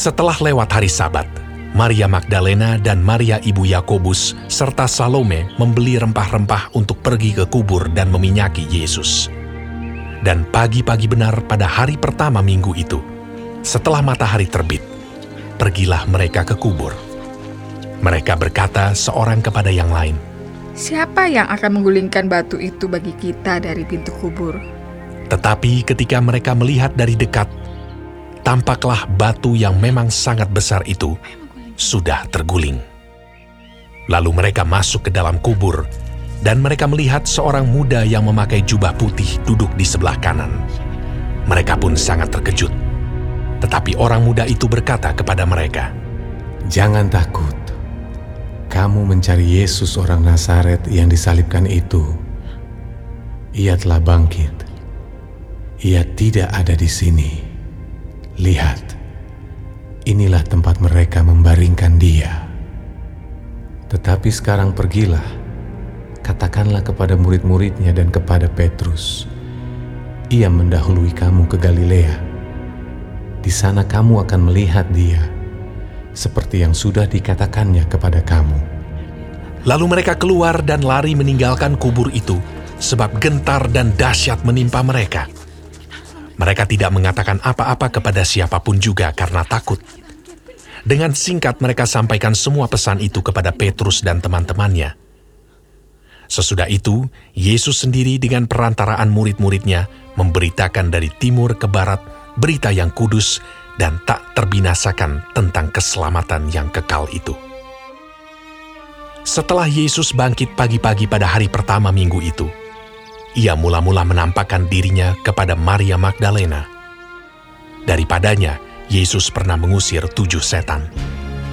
Setelah lewat hari Sabat, Maria Magdalena dan Maria ibu Yakobus serta Salome membeli rempah-rempah untuk pergi ke kubur dan meminyaki Yesus. Dan pagi-pagi benar pada hari pertama minggu itu, setelah matahari terbit, pergilah mereka ke kubur. Mereka berkata seorang kepada yang lain, Siapa yang akan menggulingkan batu itu bagi kita dari pintu kubur? Tetapi ketika mereka melihat dari dekat, tampaklah batu yang memang sangat besar itu sudah terguling. Lalu mereka masuk ke dalam kubur, dan mereka melihat seorang muda yang memakai jubah putih duduk di sebelah kanan. Mereka pun sangat terkejut. Tetapi orang muda itu berkata kepada mereka, Jangan takut. Kamu mencari Yesus orang Nazaret yang disalibkan itu. Ia telah bangkit. Ia tidak ada di sini. Lihat, inilah tempat mereka membaringkan dia. Tetapi sekarang pergilah, katakanlah kepada murid-muridnya dan kepada Petrus. Ia mendahului kamu ke Galilea. Di sana kamu akan melihat dia, seperti yang sudah dikatakannya kepada kamu. Lalu mereka keluar dan lari meninggalkan kubur itu, sebab gentar dan dahsyat menimpa mereka. Mereka tidak mengatakan apa-apa kepada siapa pun juga karena takut. Dengan singkat mereka sampaikan semua pesan itu kepada Petrus dan teman-temannya. Sesudah itu, Yesus sendiri dengan perantaraan murid-muridnya memberitakan dari timur ke barat berita yang kudus dan tak terbinasakan tentang keselamatan yang kekal itu. Setelah Yesus bangkit pagi-pagi pada hari pertama minggu itu, ia mula-mula menampakkan dirinya kepada Maria Magdalena. Daripadanya, Yesus pernah mengusir tujuh setan.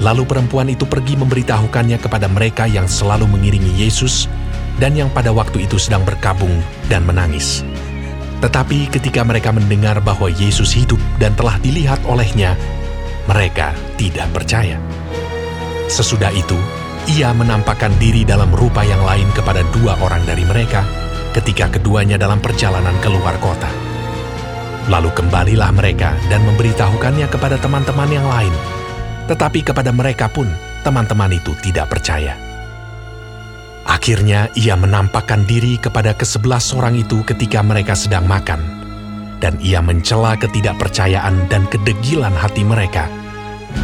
Lalu perempuan itu pergi memberitahukannya kepada mereka yang selalu mengiringi Yesus dan yang pada waktu itu sedang berkabung dan menangis. Tetapi ketika mereka mendengar bahwa Yesus hidup dan telah dilihat olehnya, mereka tidak percaya. Sesudah itu, ia menampakkan diri dalam rupa yang lain kepada dua orang dari mereka ketika keduanya dalam perjalanan keluar kota. Lalu kembalilah mereka dan memberitahukannya kepada teman-teman yang lain. Tetapi kepada mereka pun, teman-teman itu tidak percaya. Akhirnya ia menampakkan diri kepada kesebelas orang itu ketika mereka sedang makan. Dan ia mencela ketidakpercayaan dan kedegilan hati mereka.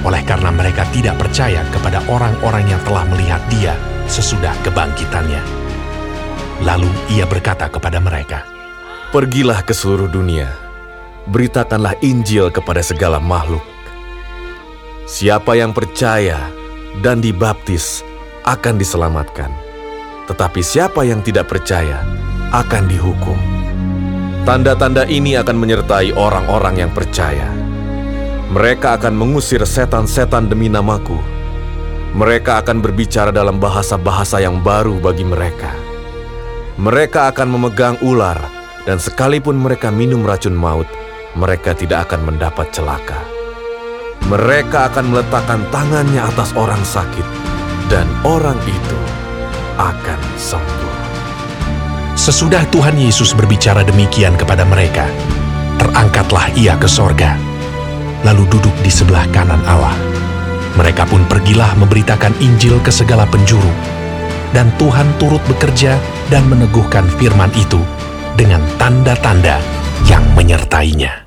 Oleh karena mereka tidak percaya kepada orang-orang yang telah melihat dia sesudah kebangkitannya. Lalu ia berkata kepada mereka, Pergilah ke seluruh dunia, beritakanlah Injil kepada segala makhluk. Siapa yang percaya dan dibaptis akan diselamatkan, tetapi siapa yang tidak percaya akan dihukum. Tanda-tanda ini akan menyertai orang-orang yang percaya. Mereka akan mengusir setan-setan demi namaku. Mereka akan berbicara dalam bahasa-bahasa yang baru bagi mereka. Mereka akan memegang ular, dan sekalipun mereka minum racun maut, mereka tidak akan mendapat celaka. Mereka akan meletakkan tangannya atas orang sakit, dan orang itu akan sembuh. Sesudah Tuhan Yesus berbicara demikian kepada mereka, terangkatlah ia ke sorga, lalu duduk di sebelah kanan Allah. Mereka pun pergilah memberitakan Injil ke segala penjuru, dan Tuhan turut bekerja dan meneguhkan firman itu dengan tanda-tanda yang menyertainya.